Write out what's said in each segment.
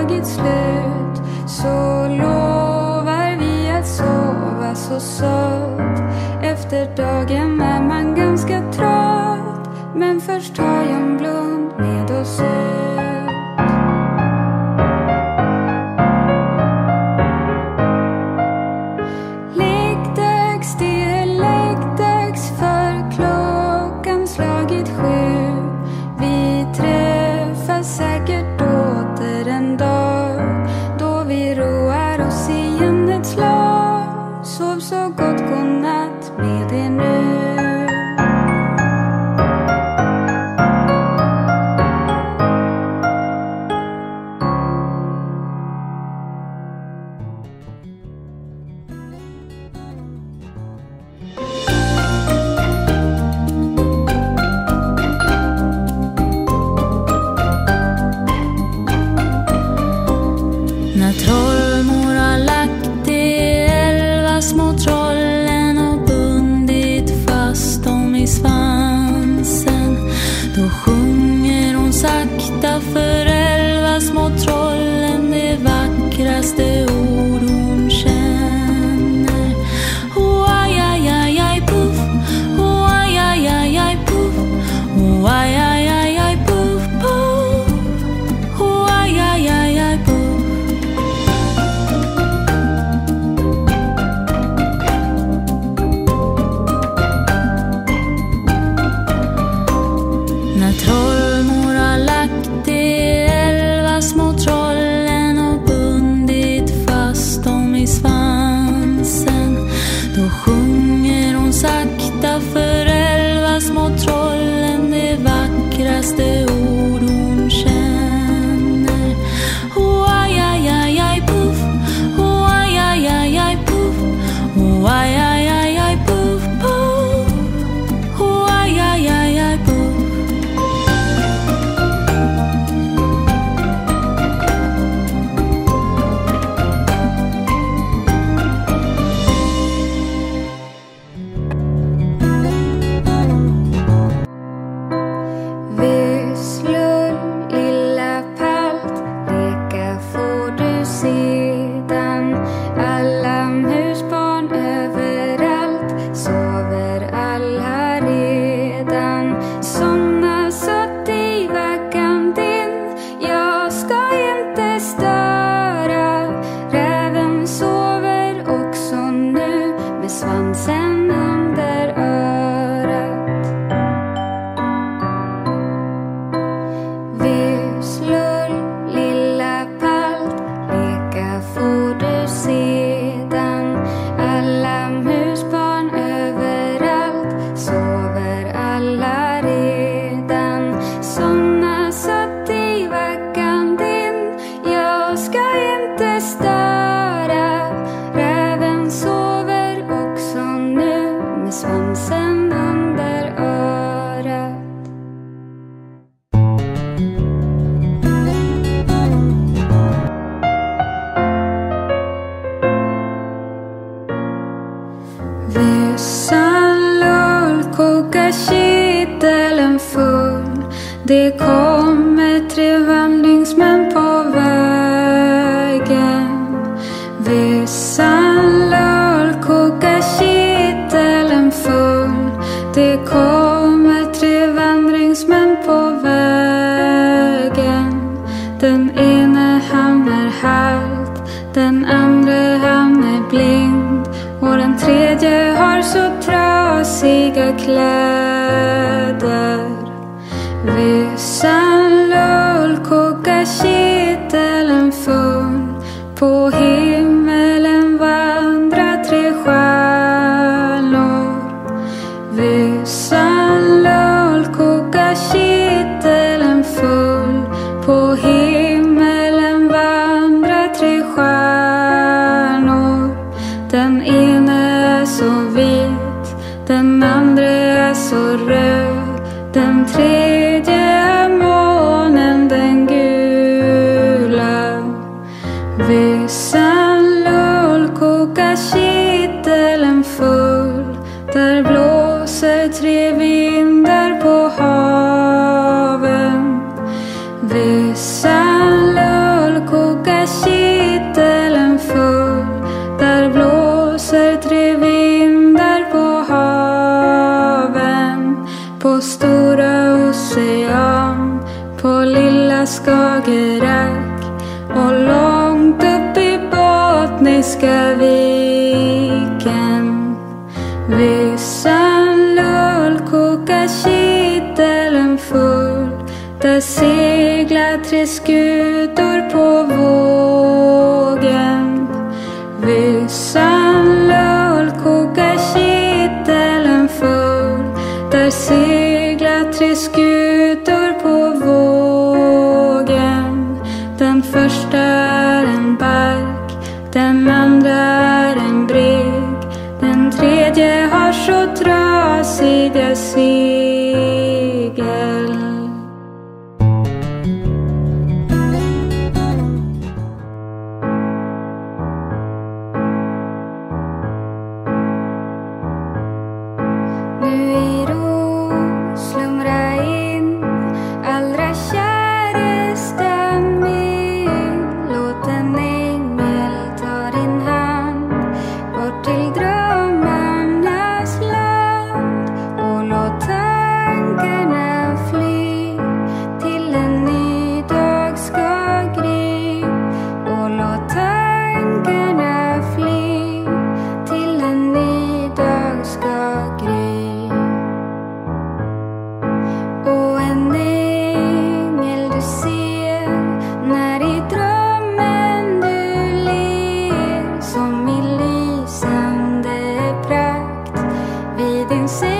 tagit slut så lovar vi att sova så sött. Efter dagen är man ganska trött men först tar jag en blund med oss ut. modiga kläder. Vissan lull kokar kitteln full på himlen sim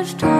men först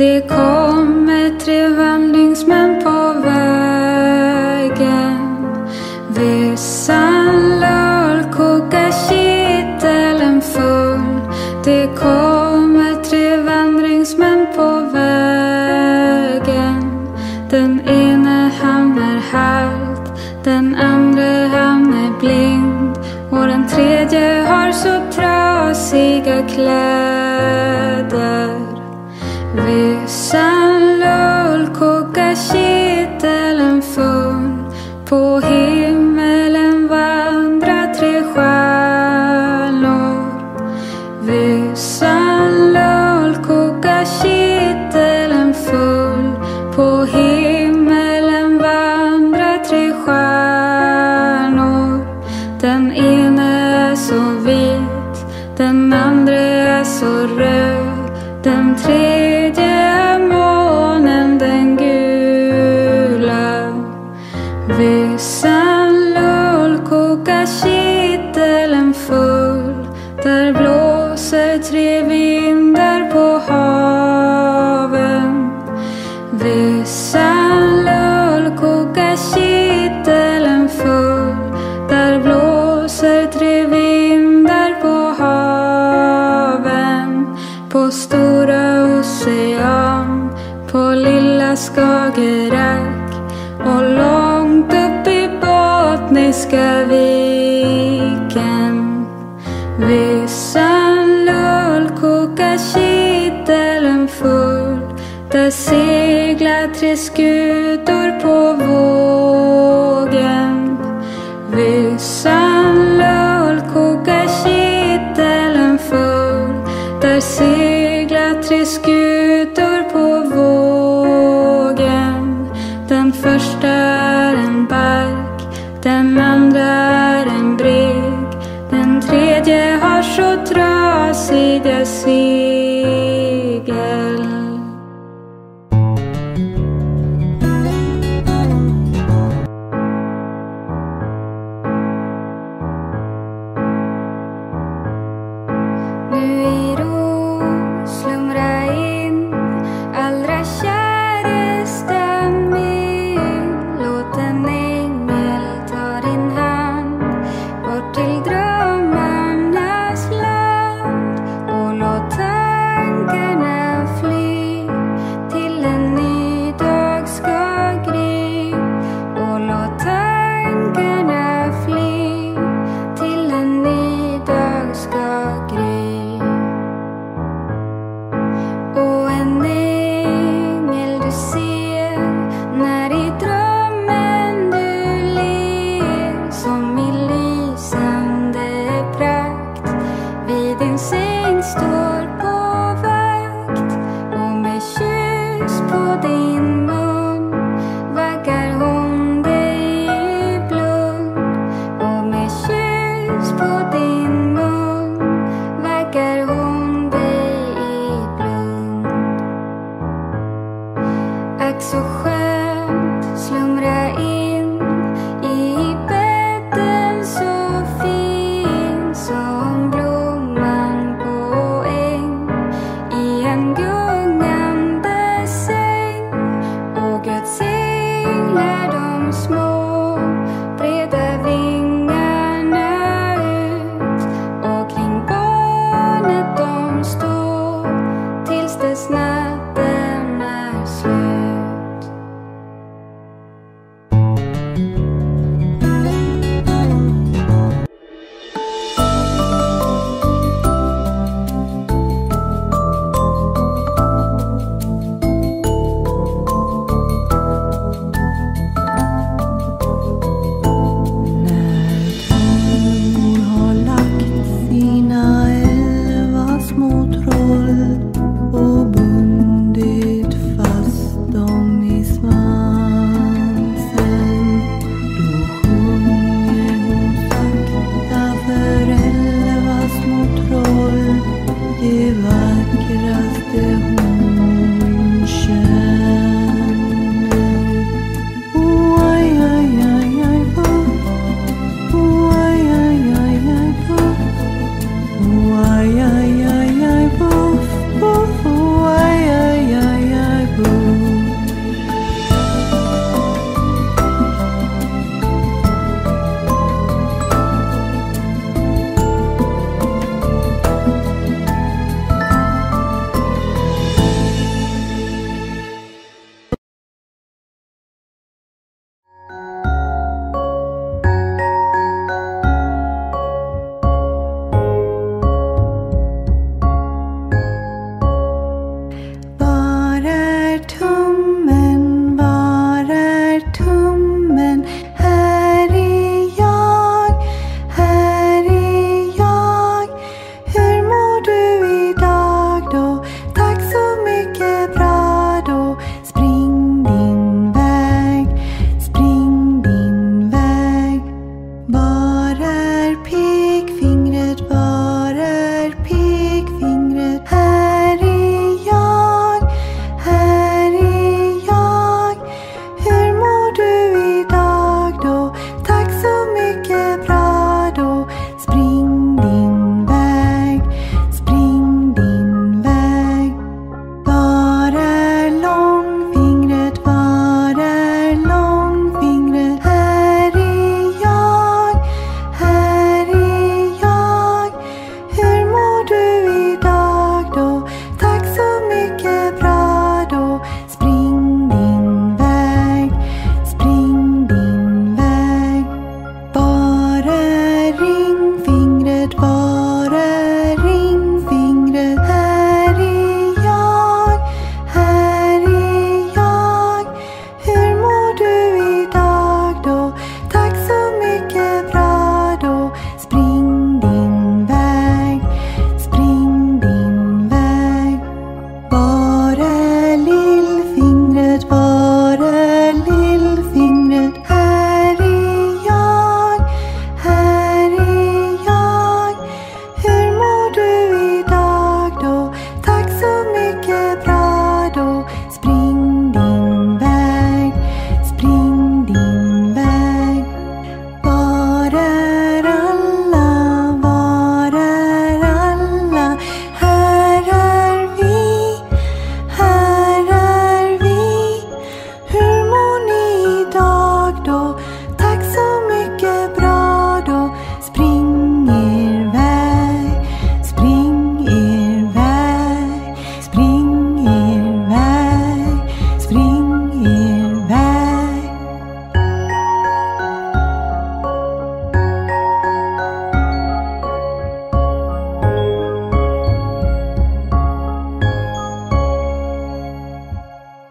they come Vissan trivia